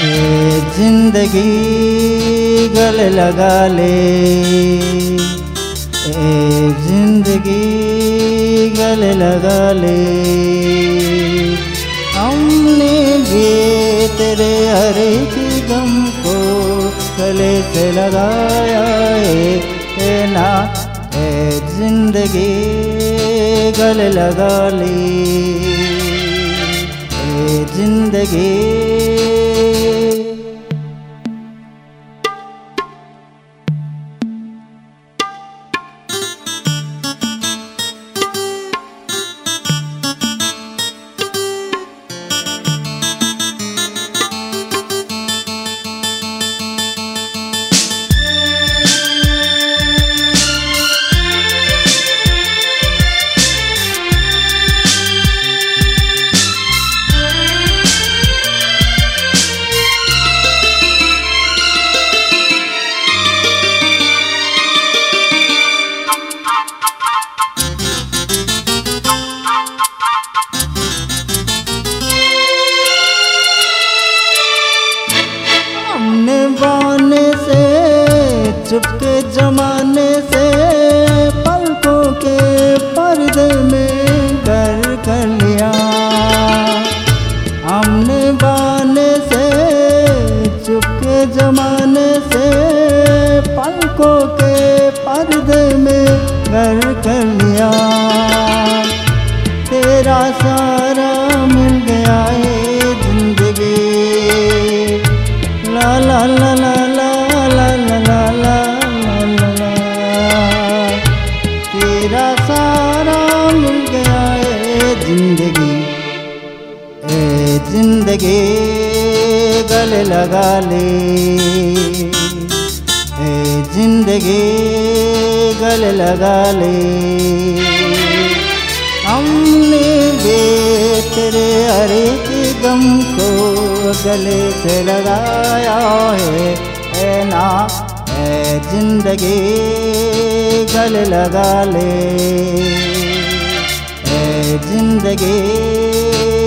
ज़िंदगी गले लगा ले। ए ज़िंदगी गले लगा ले। हमने भी तेरे हर एक गम को गले से लगाया है। ना, ए ज़िंदगी गले लगा ली। ए ज़िंदगी जमाने से पलकों के पर्दे में कर लिया। हमने बाने से, चुपके जमाने से पलकों के पर्दे में कर लिया। तेरा सारा ज़िंदगी, ए ज़िंदगी गले लगा ले। ए ज़िंदगी गले लगा ले। हमने भी तेरे एक गम को गले से लगाया है। ए ना, ए ज़िंदगी गले लगा ले। ज़िंदगी।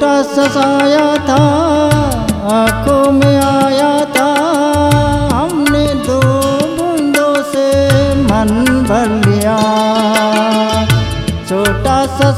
छोटा ससाया साया था, आँखों में आया था। हमने दो बूंदों से मन भर लिया। छोटा सा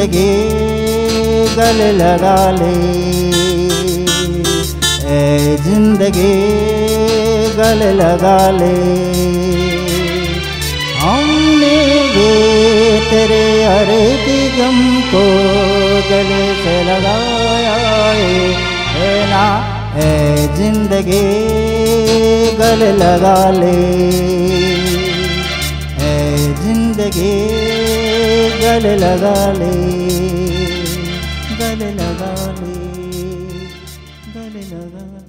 ज़िंदगी गले लगा ले। ए ज़िंदगी गले लगा ले। हमने भी तेरे एक गम को गले से लगाया है। ना है ज़िंदगी गले लगा ले। ज़िंदगी गले लगा ले गले लगा ले गले लगा ले